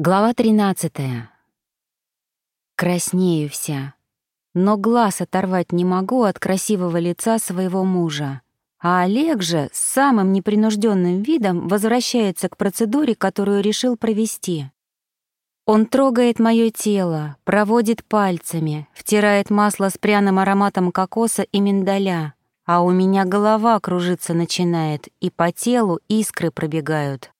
Глава 13. Краснею вся, но глаз оторвать не могу от красивого лица своего мужа. А Олег же с самым непринужденным видом возвращается к процедуре, которую решил провести. Он трогает мое тело, проводит пальцами, втирает масло с пряным ароматом кокоса и миндаля, а у меня голова кружиться начинает, и по телу искры пробегают.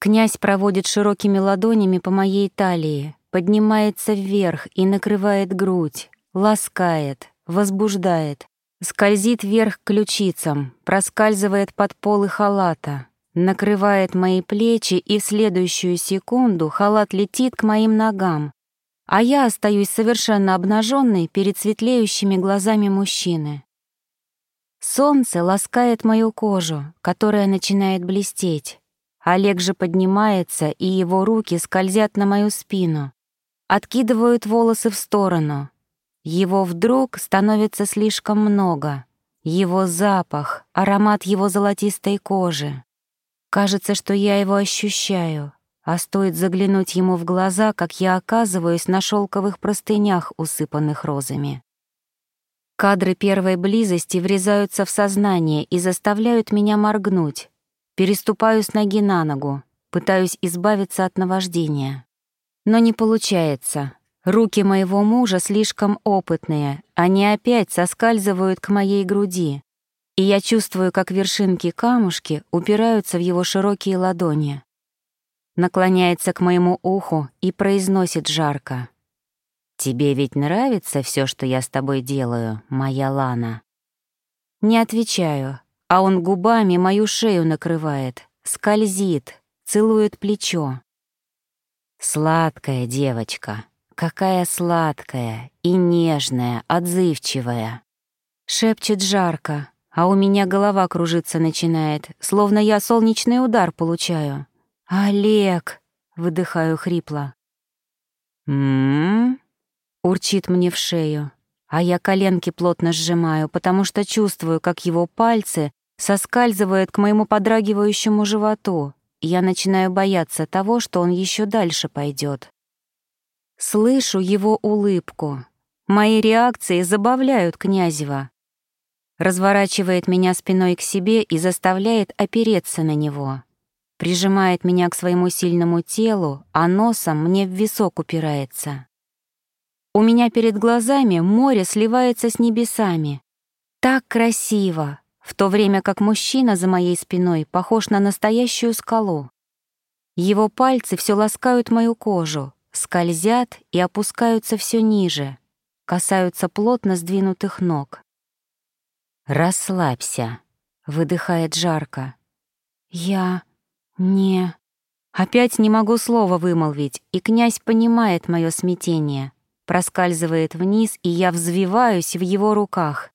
Князь проводит широкими ладонями по моей талии, поднимается вверх и накрывает грудь, ласкает, возбуждает, скользит вверх к ключицам, проскальзывает под полы халата, накрывает мои плечи, и в следующую секунду халат летит к моим ногам, а я остаюсь совершенно обнаженной перед светлеющими глазами мужчины. Солнце ласкает мою кожу, которая начинает блестеть. Олег же поднимается, и его руки скользят на мою спину, откидывают волосы в сторону. Его вдруг становится слишком много. Его запах, аромат его золотистой кожи. Кажется, что я его ощущаю, а стоит заглянуть ему в глаза, как я оказываюсь на шелковых простынях, усыпанных розами. Кадры первой близости врезаются в сознание и заставляют меня моргнуть, Переступаю с ноги на ногу, пытаюсь избавиться от наваждения. Но не получается. Руки моего мужа слишком опытные, они опять соскальзывают к моей груди, и я чувствую, как вершинки камушки упираются в его широкие ладони. Наклоняется к моему уху и произносит жарко. «Тебе ведь нравится все, что я с тобой делаю, моя Лана?» Не отвечаю, а он губами мою шею накрывает, скользит, целует плечо. Сладкая девочка, какая сладкая и нежная, отзывчивая. Шепчет жарко, а у меня голова кружиться начинает, словно я солнечный удар получаю. «Олег!» — выдыхаю хрипло. «М-м-м?» урчит мне в шею, а я коленки плотно сжимаю, потому что чувствую, как его пальцы соскальзывает к моему подрагивающему животу, и я начинаю бояться того, что он еще дальше пойдет. Слышу его улыбку. Мои реакции забавляют Князева. Разворачивает меня спиной к себе и заставляет опереться на него. Прижимает меня к своему сильному телу, а носом мне в висок упирается. У меня перед глазами море сливается с небесами. Так красиво, в то время как мужчина за моей спиной похож на настоящую скалу. Его пальцы все ласкают мою кожу, скользят и опускаются все ниже, касаются плотно сдвинутых ног. «Расслабься», — выдыхает жарко. «Я... не...» Опять не могу слова вымолвить, и князь понимает мое смятение, проскальзывает вниз, и я взвиваюсь в его руках.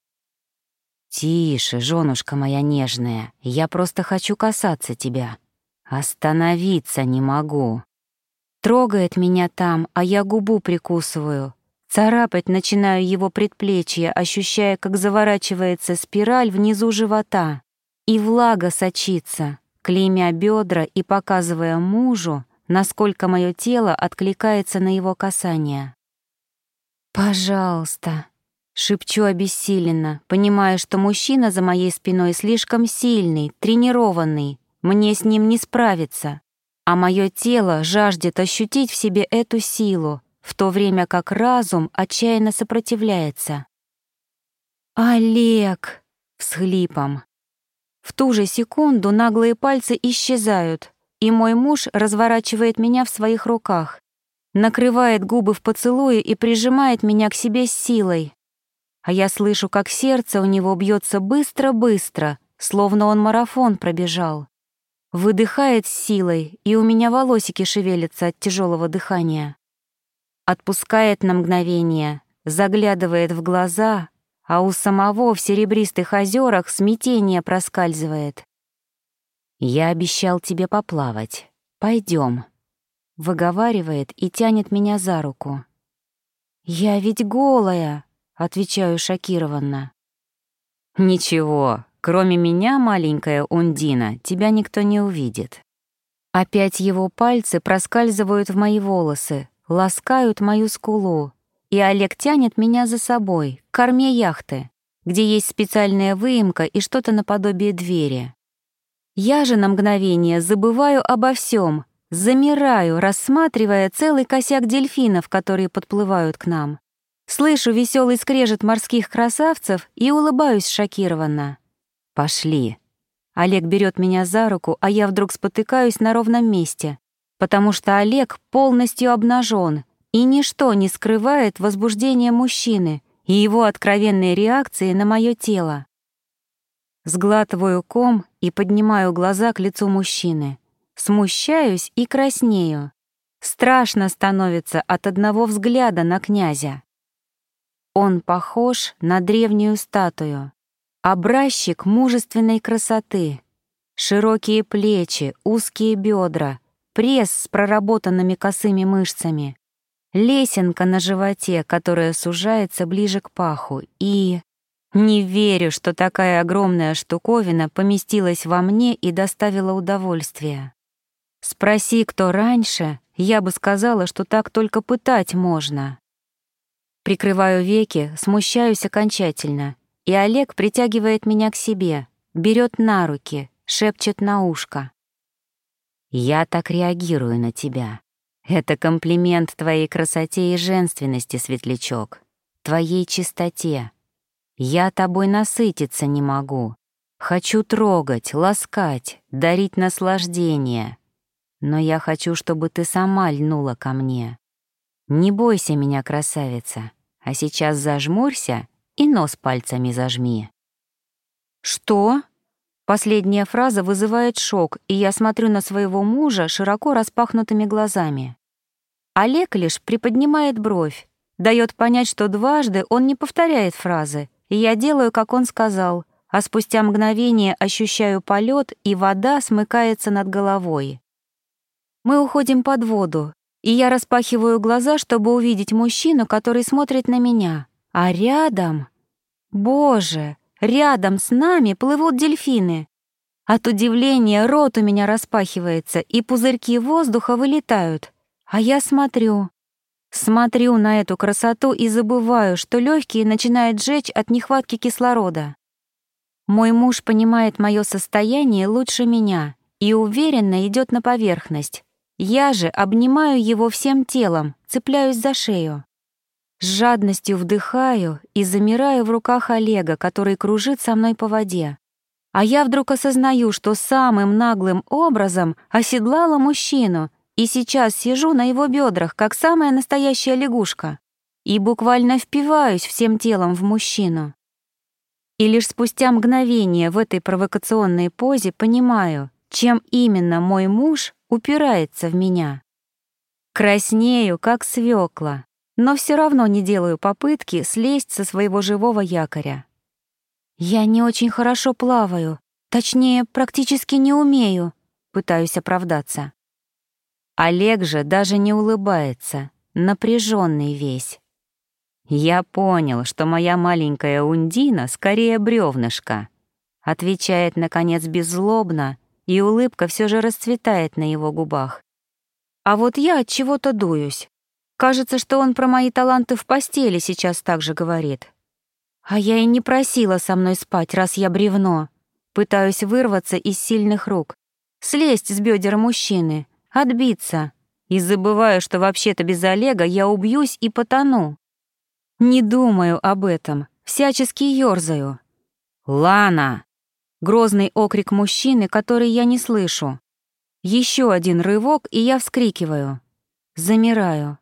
«Тише, женушка моя нежная, я просто хочу касаться тебя. Остановиться не могу». Трогает меня там, а я губу прикусываю. Царапать начинаю его предплечье, ощущая, как заворачивается спираль внизу живота. И влага сочится, клеймя бедра и показывая мужу, насколько мое тело откликается на его касание. «Пожалуйста», Шепчу обессиленно, понимая, что мужчина за моей спиной слишком сильный, тренированный, мне с ним не справиться, а мое тело жаждет ощутить в себе эту силу, в то время как разум отчаянно сопротивляется. «Олег!» — всхлипом. В ту же секунду наглые пальцы исчезают, и мой муж разворачивает меня в своих руках, накрывает губы в поцелуе и прижимает меня к себе с силой, а я слышу, как сердце у него бьется быстро-быстро, словно он марафон пробежал. Выдыхает с силой, и у меня волосики шевелятся от тяжелого дыхания. Отпускает на мгновение, заглядывает в глаза, а у самого в серебристых озерах смятение проскальзывает. «Я обещал тебе поплавать. Пойдем», — выговаривает и тянет меня за руку. «Я ведь голая!» Отвечаю шокированно. «Ничего, кроме меня, маленькая Ундина, тебя никто не увидит». Опять его пальцы проскальзывают в мои волосы, ласкают мою скулу, и Олег тянет меня за собой, к корме яхты, где есть специальная выемка и что-то наподобие двери. Я же на мгновение забываю обо всем, замираю, рассматривая целый косяк дельфинов, которые подплывают к нам. Слышу веселый скрежет морских красавцев и улыбаюсь шокированно. «Пошли». Олег берет меня за руку, а я вдруг спотыкаюсь на ровном месте, потому что Олег полностью обнажен, и ничто не скрывает возбуждение мужчины и его откровенные реакции на мое тело. Сглатываю ком и поднимаю глаза к лицу мужчины. Смущаюсь и краснею. Страшно становится от одного взгляда на князя. Он похож на древнюю статую. Образчик мужественной красоты. Широкие плечи, узкие бедра, пресс с проработанными косыми мышцами, лесенка на животе, которая сужается ближе к паху, и... Не верю, что такая огромная штуковина поместилась во мне и доставила удовольствие. Спроси, кто раньше, я бы сказала, что так только пытать можно. Прикрываю веки, смущаюсь окончательно и Олег притягивает меня к себе, берет на руки, шепчет на ушко. «Я так реагирую на тебя. Это комплимент твоей красоте и женственности, светлячок, твоей чистоте. Я тобой насытиться не могу. Хочу трогать, ласкать, дарить наслаждение. Но я хочу, чтобы ты сама льнула ко мне. Не бойся меня, красавица, а сейчас зажмурься и нос пальцами зажми». «Что?» Последняя фраза вызывает шок, и я смотрю на своего мужа широко распахнутыми глазами. Олег лишь приподнимает бровь, дает понять, что дважды он не повторяет фразы, и я делаю, как он сказал, а спустя мгновение ощущаю полет, и вода смыкается над головой. Мы уходим под воду, и я распахиваю глаза, чтобы увидеть мужчину, который смотрит на меня. А рядом... Боже, рядом с нами плывут дельфины. От удивления рот у меня распахивается, и пузырьки воздуха вылетают. А я смотрю. Смотрю на эту красоту и забываю, что легкие начинают жечь от нехватки кислорода. Мой муж понимает мое состояние лучше меня и уверенно идет на поверхность. Я же обнимаю его всем телом, цепляюсь за шею. С жадностью вдыхаю и замираю в руках Олега, который кружит со мной по воде. А я вдруг осознаю, что самым наглым образом оседлала мужчину и сейчас сижу на его бедрах, как самая настоящая лягушка, и буквально впиваюсь всем телом в мужчину. И лишь спустя мгновение в этой провокационной позе понимаю, чем именно мой муж упирается в меня. Краснею, как свекла, но все равно не делаю попытки слезть со своего живого якоря. «Я не очень хорошо плаваю, точнее, практически не умею», пытаюсь оправдаться. Олег же даже не улыбается, напряженный весь. «Я понял, что моя маленькая Ундина скорее бревнышко», отвечает, наконец, беззлобно, и улыбка все же расцветает на его губах. А вот я от чего-то дуюсь. Кажется, что он про мои таланты в постели сейчас так же говорит. А я и не просила со мной спать, раз я бревно. Пытаюсь вырваться из сильных рук, слезть с бедер мужчины, отбиться. И забываю, что вообще-то без Олега я убьюсь и потону. Не думаю об этом, всячески ёрзаю. «Лана!» Грозный окрик мужчины, который я не слышу. Еще один рывок, и я вскрикиваю. Замираю.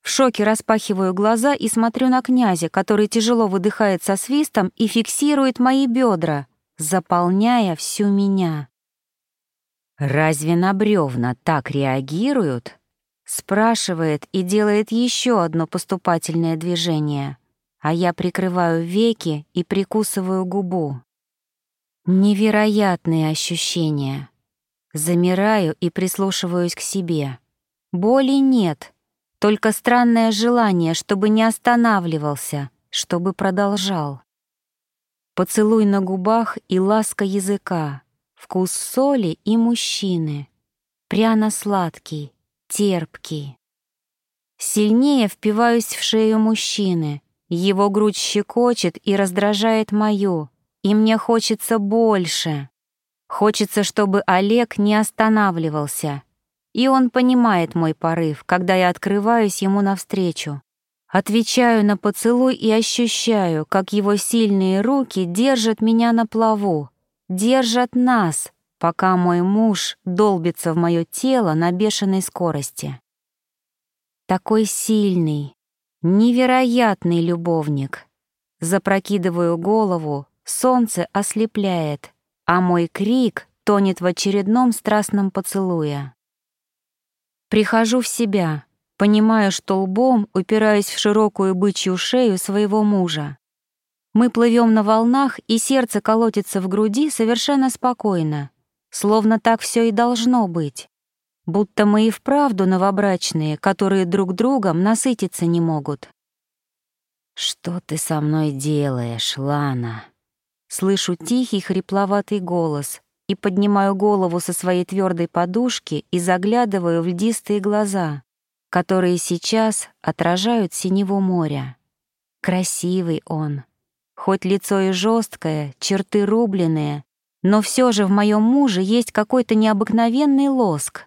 В шоке распахиваю глаза и смотрю на князя, который тяжело выдыхает со свистом и фиксирует мои бедра, заполняя всю меня. «Разве на бревна так реагируют?» Спрашивает и делает еще одно поступательное движение, а я прикрываю веки и прикусываю губу. Невероятные ощущения. Замираю и прислушиваюсь к себе. Боли нет, только странное желание, чтобы не останавливался, чтобы продолжал. Поцелуй на губах и ласка языка, вкус соли и мужчины. пряно-сладкий, терпкий. Сильнее впиваюсь в шею мужчины, его грудь щекочет и раздражает мою, и мне хочется больше. Хочется, чтобы Олег не останавливался. И он понимает мой порыв, когда я открываюсь ему навстречу. Отвечаю на поцелуй и ощущаю, как его сильные руки держат меня на плаву, держат нас, пока мой муж долбится в мое тело на бешеной скорости. Такой сильный, невероятный любовник. Запрокидываю голову, солнце ослепляет, а мой крик тонет в очередном страстном поцелуе. Прихожу в себя, Понимаю, что лбом упираюсь в широкую бычью шею своего мужа. Мы плывем на волнах, и сердце колотится в груди совершенно спокойно, словно так все и должно быть. Будто мы и вправду новобрачные, которые друг другом насытиться не могут. «Что ты со мной делаешь, Лана?» Слышу тихий хрипловатый голос и поднимаю голову со своей твердой подушки и заглядываю в льдистые глаза которые сейчас отражают синего моря. Красивый он. Хоть лицо и жесткое, черты рубленые, но все же в моем муже есть какой-то необыкновенный лоск.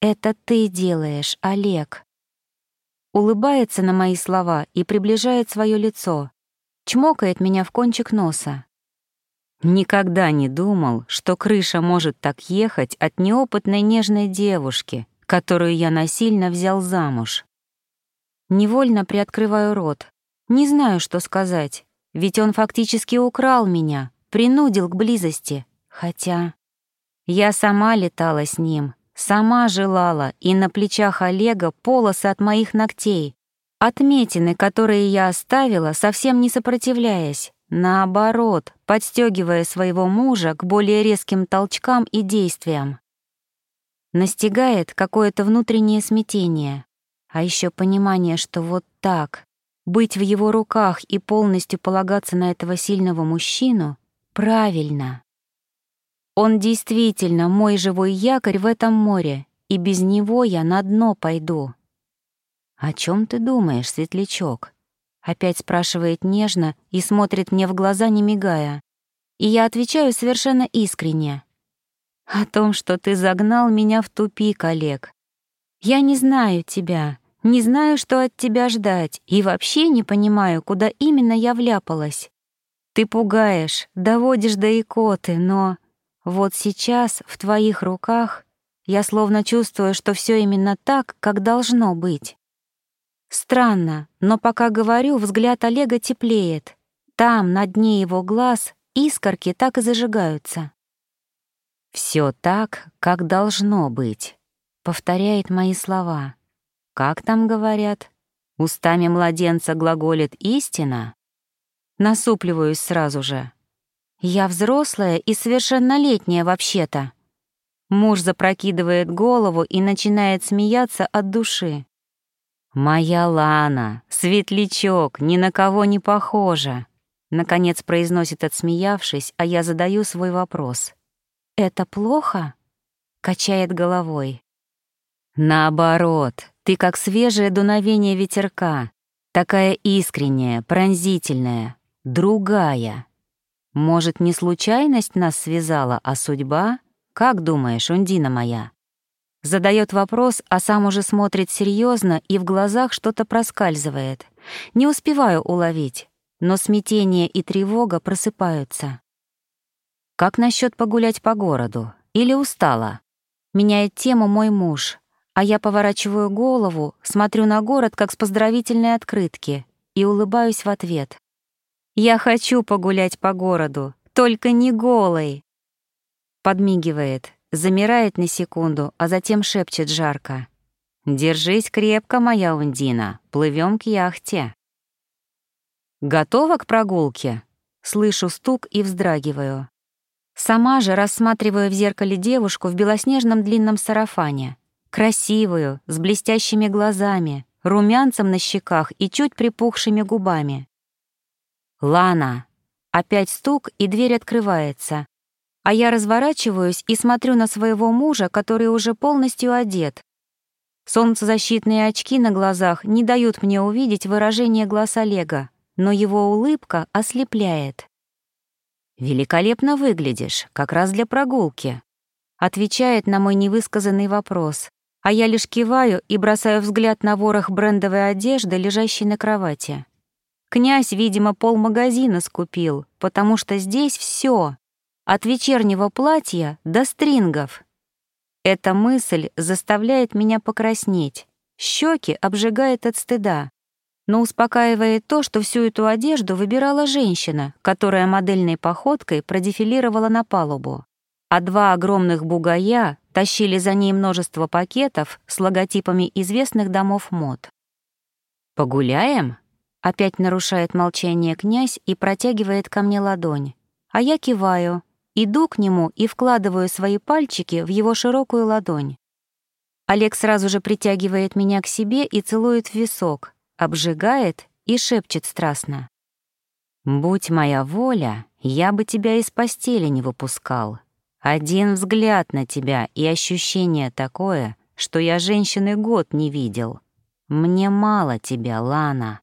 Это ты делаешь, Олег. Улыбается на мои слова и приближает свое лицо, чмокает меня в кончик носа. Никогда не думал, что крыша может так ехать от неопытной нежной девушки, которую я насильно взял замуж. Невольно приоткрываю рот. Не знаю, что сказать, ведь он фактически украл меня, принудил к близости. Хотя я сама летала с ним, сама желала, и на плечах Олега полосы от моих ногтей, отметины, которые я оставила, совсем не сопротивляясь, наоборот, подстегивая своего мужа к более резким толчкам и действиям. Настигает какое-то внутреннее смятение, а еще понимание, что вот так, быть в его руках и полностью полагаться на этого сильного мужчину правильно. Он действительно мой живой якорь в этом море, и без него я на дно пойду. «О чем ты думаешь, светлячок?» Опять спрашивает нежно и смотрит мне в глаза, не мигая. И я отвечаю совершенно искренне. О том, что ты загнал меня в тупик, Олег. Я не знаю тебя, не знаю, что от тебя ждать, и вообще не понимаю, куда именно я вляпалась. Ты пугаешь, доводишь до икоты, но вот сейчас в твоих руках я словно чувствую, что все именно так, как должно быть. Странно, но пока говорю, взгляд Олега теплеет. Там, на дне его глаз, искорки так и зажигаются. Все так, как должно быть», — повторяет мои слова. «Как там говорят? Устами младенца глаголит истина?» Насупливаюсь сразу же. «Я взрослая и совершеннолетняя вообще-то». Муж запрокидывает голову и начинает смеяться от души. «Моя Лана, светлячок, ни на кого не похожа», — наконец произносит отсмеявшись, а я задаю свой вопрос. «Это плохо?» — качает головой. «Наоборот, ты как свежее дуновение ветерка, такая искренняя, пронзительная, другая. Может, не случайность нас связала, а судьба? Как думаешь, Ундина моя?» Задает вопрос, а сам уже смотрит серьезно и в глазах что-то проскальзывает. Не успеваю уловить, но смятение и тревога просыпаются. Как насчет погулять по городу? Или устала? Меняет тему мой муж, а я поворачиваю голову, смотрю на город, как с поздравительной открытки, и улыбаюсь в ответ. «Я хочу погулять по городу, только не голой!» Подмигивает, замирает на секунду, а затем шепчет жарко. «Держись крепко, моя Ундина, плывем к яхте». «Готова к прогулке?» Слышу стук и вздрагиваю. Сама же рассматриваю в зеркале девушку в белоснежном длинном сарафане. Красивую, с блестящими глазами, румянцем на щеках и чуть припухшими губами. «Лана!» Опять стук, и дверь открывается. А я разворачиваюсь и смотрю на своего мужа, который уже полностью одет. Солнцезащитные очки на глазах не дают мне увидеть выражение глаз Олега, но его улыбка ослепляет. «Великолепно выглядишь, как раз для прогулки», отвечает на мой невысказанный вопрос, а я лишь киваю и бросаю взгляд на ворох брендовой одежды, лежащей на кровати. Князь, видимо, полмагазина скупил, потому что здесь все, от вечернего платья до стрингов. Эта мысль заставляет меня покраснеть, щеки обжигает от стыда, но успокаивает то, что всю эту одежду выбирала женщина, которая модельной походкой продефилировала на палубу, а два огромных бугая тащили за ней множество пакетов с логотипами известных домов мод. «Погуляем?» — опять нарушает молчание князь и протягивает ко мне ладонь. А я киваю, иду к нему и вкладываю свои пальчики в его широкую ладонь. Олег сразу же притягивает меня к себе и целует в висок, обжигает и шепчет страстно. «Будь моя воля, я бы тебя из постели не выпускал. Один взгляд на тебя и ощущение такое, что я женщины год не видел. Мне мало тебя, Лана.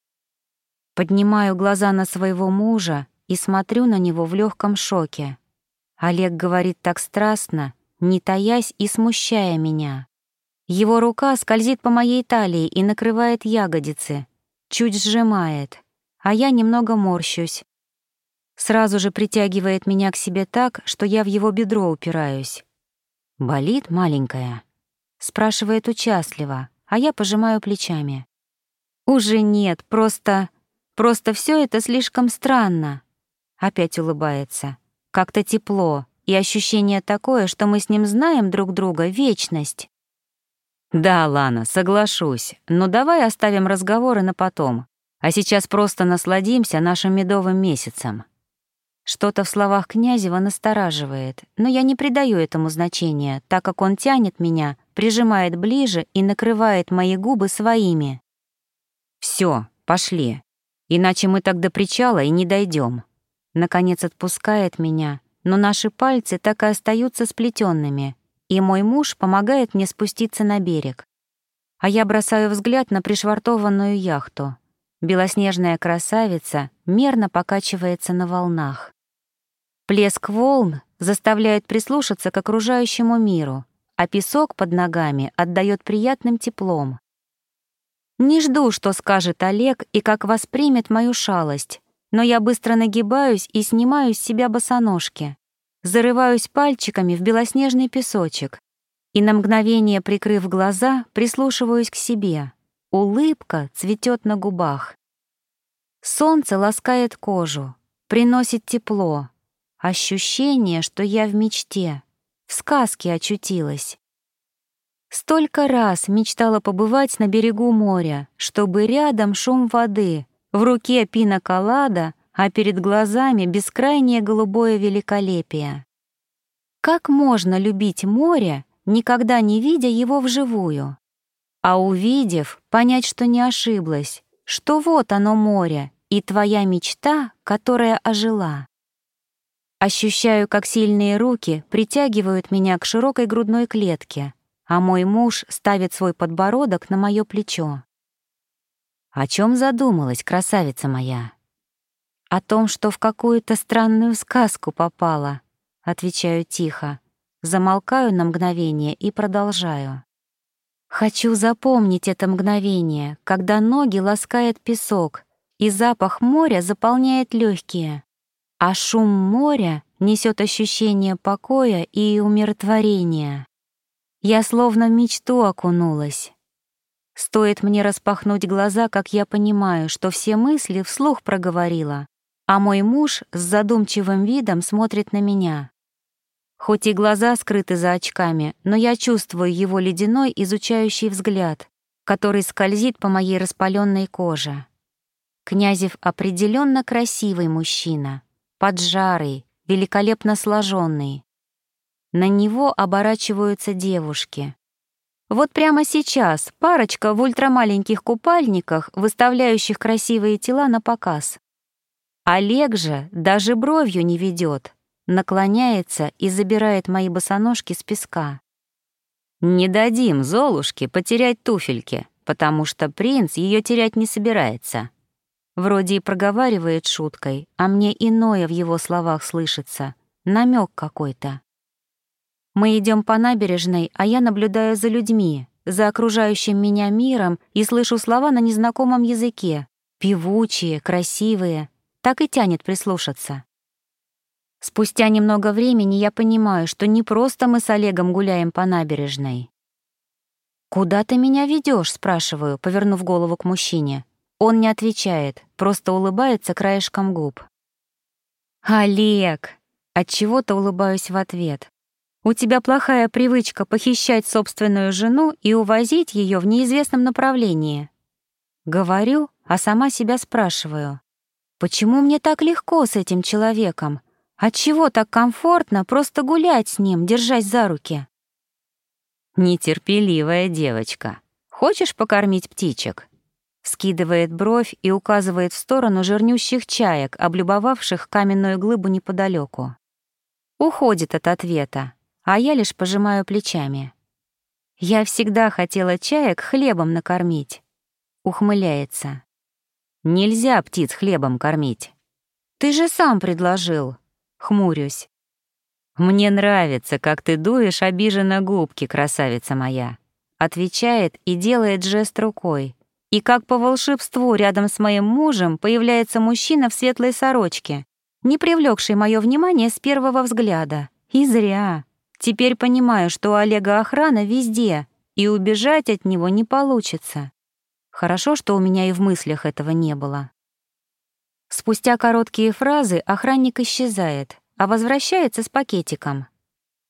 Поднимаю глаза на своего мужа и смотрю на него в легком шоке. Олег говорит так страстно, не таясь и смущая меня. Его рука скользит по моей талии и накрывает ягодицы, чуть сжимает, а я немного морщусь, Сразу же притягивает меня к себе так, что я в его бедро упираюсь. «Болит, маленькая?» Спрашивает участливо, а я пожимаю плечами. «Уже нет, просто... Просто все это слишком странно». Опять улыбается. Как-то тепло, и ощущение такое, что мы с ним знаем друг друга вечность. «Да, Лана, соглашусь, но давай оставим разговоры на потом, а сейчас просто насладимся нашим медовым месяцем». Что-то в словах Князева настораживает, но я не придаю этому значения, так как он тянет меня, прижимает ближе и накрывает мои губы своими. Все, пошли, иначе мы так до причала и не дойдем. Наконец отпускает меня, но наши пальцы так и остаются сплетенными, и мой муж помогает мне спуститься на берег. А я бросаю взгляд на пришвартованную яхту. Белоснежная красавица мерно покачивается на волнах. Плеск волн заставляет прислушаться к окружающему миру, а песок под ногами отдает приятным теплом. Не жду, что скажет Олег и как воспримет мою шалость, но я быстро нагибаюсь и снимаю с себя босоножки, зарываюсь пальчиками в белоснежный песочек и на мгновение, прикрыв глаза, прислушиваюсь к себе — Улыбка цветет на губах. Солнце ласкает кожу, приносит тепло. Ощущение, что я в мечте, в сказке очутилась. Столько раз мечтала побывать на берегу моря, чтобы рядом шум воды, в руке пина-колада, а перед глазами бескрайнее голубое великолепие. Как можно любить море, никогда не видя его вживую? А увидев, понять, что не ошиблась, что вот оно море и твоя мечта, которая ожила. Ощущаю, как сильные руки притягивают меня к широкой грудной клетке, а мой муж ставит свой подбородок на мое плечо. О чем задумалась, красавица моя? О том, что в какую-то странную сказку попала, отвечаю тихо, замолкаю на мгновение и продолжаю. Хочу запомнить это мгновение, когда ноги ласкает песок, и запах моря заполняет легкие, а шум моря несет ощущение покоя и умиротворения. Я словно в мечту окунулась. Стоит мне распахнуть глаза, как я понимаю, что все мысли вслух проговорила, а мой муж с задумчивым видом смотрит на меня. Хоть и глаза скрыты за очками, но я чувствую его ледяной изучающий взгляд, который скользит по моей распаленной коже. Князев определенно красивый мужчина, поджарый, великолепно сложенный. На него оборачиваются девушки. Вот прямо сейчас парочка в ультрамаленьких купальниках, выставляющих красивые тела на показ. Олег же даже бровью не ведет, наклоняется и забирает мои босоножки с песка. «Не дадим Золушке потерять туфельки, потому что принц ее терять не собирается». Вроде и проговаривает шуткой, а мне иное в его словах слышится, намек какой-то. Мы идем по набережной, а я наблюдаю за людьми, за окружающим меня миром и слышу слова на незнакомом языке, певучие, красивые, так и тянет прислушаться. Спустя немного времени я понимаю, что не просто мы с Олегом гуляем по набережной. «Куда ты меня ведешь? спрашиваю, повернув голову к мужчине. Он не отвечает, просто улыбается краешком губ. «Олег!» От чего то улыбаюсь в ответ. «У тебя плохая привычка похищать собственную жену и увозить ее в неизвестном направлении». Говорю, а сама себя спрашиваю. Почему мне так легко с этим человеком? Отчего так комфортно просто гулять с ним, держась за руки? Нетерпеливая девочка. Хочешь покормить птичек? Скидывает бровь и указывает в сторону жирнющих чаек, облюбовавших каменную глыбу неподалеку. Уходит от ответа, а я лишь пожимаю плечами. Я всегда хотела чаек хлебом накормить. Ухмыляется. Нельзя птиц хлебом кормить. Ты же сам предложил. Хмурюсь. Мне нравится, как ты дуешь обиженно губки, красавица моя. Отвечает и делает жест рукой. И как по волшебству рядом с моим мужем появляется мужчина в светлой сорочке, не привлекший мое внимание с первого взгляда. И зря. Теперь понимаю, что у Олега охрана везде, и убежать от него не получится. Хорошо, что у меня и в мыслях этого не было. Спустя короткие фразы охранник исчезает, а возвращается с пакетиком.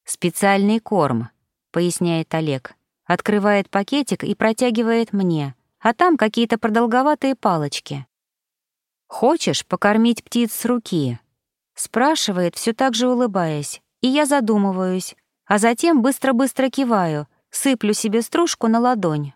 «Специальный корм», — поясняет Олег. Открывает пакетик и протягивает мне, а там какие-то продолговатые палочки. «Хочешь покормить птиц с руки?» Спрашивает, все так же улыбаясь, и я задумываюсь, а затем быстро-быстро киваю, сыплю себе стружку на ладонь.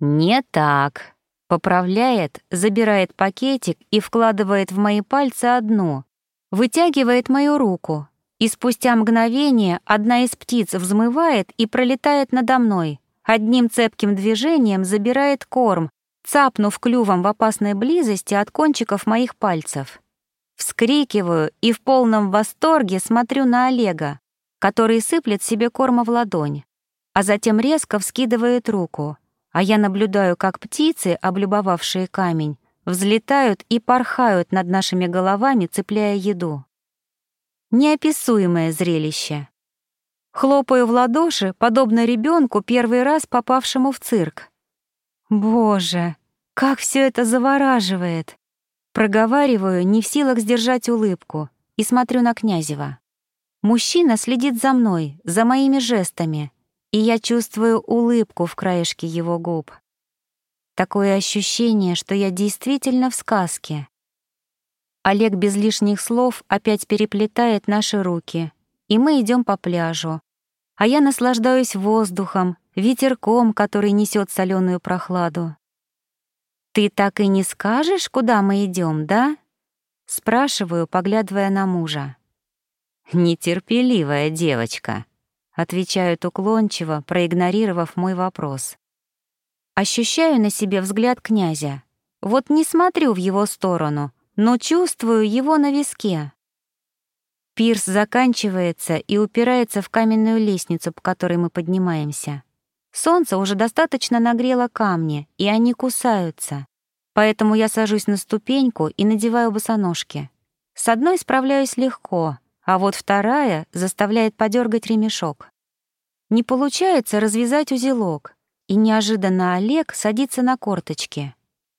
«Не так», Поправляет, забирает пакетик и вкладывает в мои пальцы одну. Вытягивает мою руку. И спустя мгновение одна из птиц взмывает и пролетает надо мной. Одним цепким движением забирает корм, цапнув клювом в опасной близости от кончиков моих пальцев. Вскрикиваю и в полном восторге смотрю на Олега, который сыплет себе корма в ладонь, а затем резко вскидывает руку — а я наблюдаю, как птицы, облюбовавшие камень, взлетают и порхают над нашими головами, цепляя еду. Неописуемое зрелище. Хлопаю в ладоши, подобно ребенку, первый раз попавшему в цирк. Боже, как все это завораживает! Проговариваю, не в силах сдержать улыбку, и смотрю на Князева. Мужчина следит за мной, за моими жестами, и я чувствую улыбку в краешке его губ. Такое ощущение, что я действительно в сказке. Олег без лишних слов опять переплетает наши руки, и мы идем по пляжу. А я наслаждаюсь воздухом, ветерком, который несет соленую прохладу. «Ты так и не скажешь, куда мы идем, да?» Спрашиваю, поглядывая на мужа. «Нетерпеливая девочка», Отвечают уклончиво, проигнорировав мой вопрос. Ощущаю на себе взгляд князя. Вот не смотрю в его сторону, но чувствую его на виске. Пирс заканчивается и упирается в каменную лестницу, по которой мы поднимаемся. Солнце уже достаточно нагрело камни, и они кусаются. Поэтому я сажусь на ступеньку и надеваю босоножки. С одной справляюсь легко, а вот вторая заставляет подергать ремешок. Не получается развязать узелок, и неожиданно Олег садится на корточки.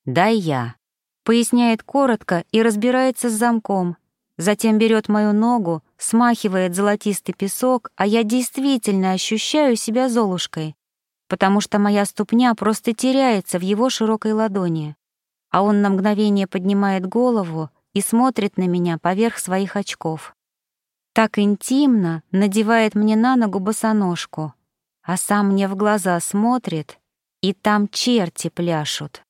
«Дай я», — поясняет коротко и разбирается с замком. Затем берет мою ногу, смахивает золотистый песок, а я действительно ощущаю себя Золушкой, потому что моя ступня просто теряется в его широкой ладони. А он на мгновение поднимает голову и смотрит на меня поверх своих очков так интимно надевает мне на ногу босоножку, а сам мне в глаза смотрит, и там черти пляшут.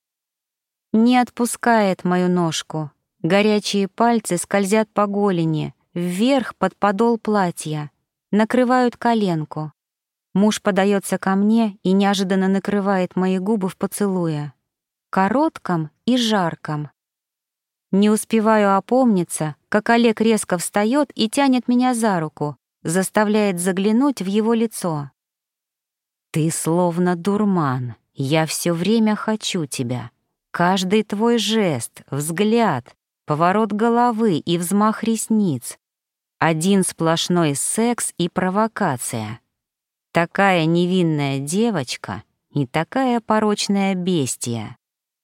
Не отпускает мою ножку, горячие пальцы скользят по голени, вверх под подол платья, накрывают коленку. Муж подается ко мне и неожиданно накрывает мои губы в поцелуе. Коротком и жарком. Не успеваю опомниться, как Олег резко встает и тянет меня за руку, заставляет заглянуть в его лицо. «Ты словно дурман, я все время хочу тебя. Каждый твой жест, взгляд, поворот головы и взмах ресниц. Один сплошной секс и провокация. Такая невинная девочка и такая порочная бестия.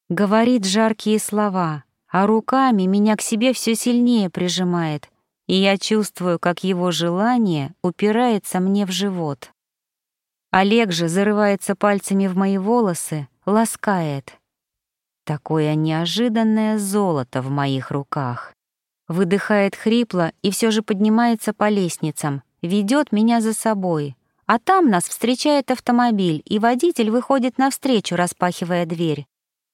Говорит жаркие слова, а руками меня к себе все сильнее прижимает, и я чувствую, как его желание упирается мне в живот. Олег же зарывается пальцами в мои волосы, ласкает. Такое неожиданное золото в моих руках. Выдыхает хрипло и все же поднимается по лестницам, ведет меня за собой. А там нас встречает автомобиль, и водитель выходит навстречу, распахивая дверь.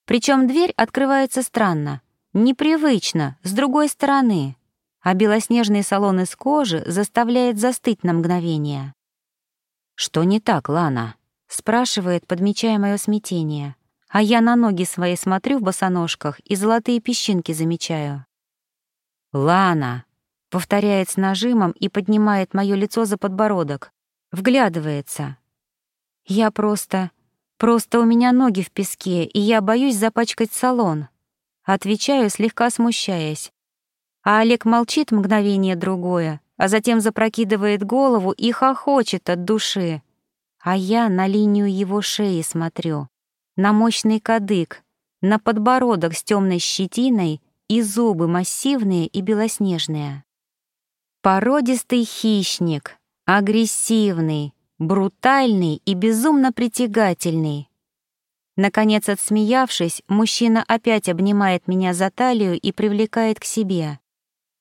Причем дверь открывается странно, непривычно, с другой стороны, а белоснежный салон из кожи заставляет застыть на мгновение. «Что не так, Лана?» — спрашивает, подмечая мое смятение. А я на ноги свои смотрю в босоножках и золотые песчинки замечаю. «Лана!» — повторяет с нажимом и поднимает мое лицо за подбородок. Вглядывается. Я просто... Просто у меня ноги в песке, и я боюсь запачкать салон. Отвечаю, слегка смущаясь. А Олег молчит мгновение другое, а затем запрокидывает голову и хохочет от души. А я на линию его шеи смотрю, на мощный кадык, на подбородок с темной щетиной и зубы массивные и белоснежные. Породистый хищник, агрессивный, брутальный и безумно притягательный. Наконец, отсмеявшись, мужчина опять обнимает меня за талию и привлекает к себе.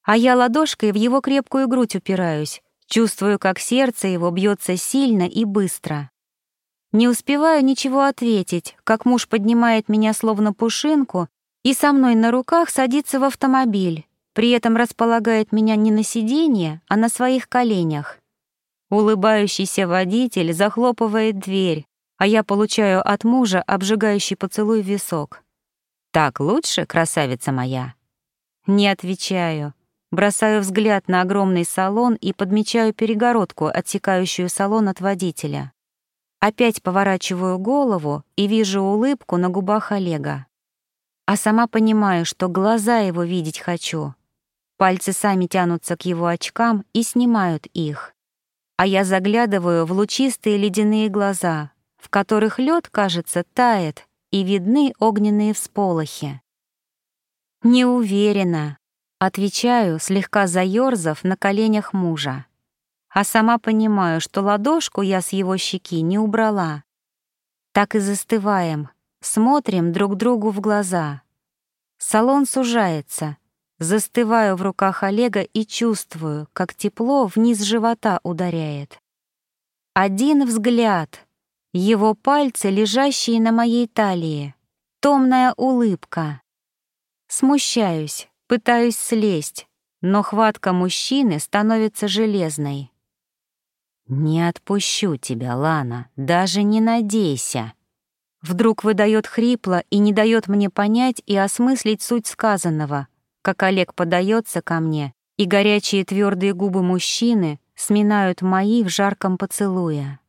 А я ладошкой в его крепкую грудь упираюсь, чувствую, как сердце его бьется сильно и быстро. Не успеваю ничего ответить, как муж поднимает меня словно пушинку и со мной на руках садится в автомобиль, при этом располагает меня не на сиденье, а на своих коленях. Улыбающийся водитель захлопывает дверь, а я получаю от мужа обжигающий поцелуй в висок. «Так лучше, красавица моя?» Не отвечаю. Бросаю взгляд на огромный салон и подмечаю перегородку, отсекающую салон от водителя. Опять поворачиваю голову и вижу улыбку на губах Олега. А сама понимаю, что глаза его видеть хочу. Пальцы сами тянутся к его очкам и снимают их а я заглядываю в лучистые ледяные глаза, в которых лед, кажется, тает, и видны огненные всполохи. «Не уверена», — отвечаю, слегка заёрзав на коленях мужа. А сама понимаю, что ладошку я с его щеки не убрала. Так и застываем, смотрим друг другу в глаза. Салон сужается, Застываю в руках Олега и чувствую, как тепло вниз живота ударяет. Один взгляд, его пальцы, лежащие на моей талии, томная улыбка. Смущаюсь, пытаюсь слезть, но хватка мужчины становится железной. «Не отпущу тебя, Лана, даже не надейся!» Вдруг выдает хрипло и не дает мне понять и осмыслить суть сказанного, как Олег подается ко мне, и горячие твердые губы мужчины сминают мои в жарком поцелуе.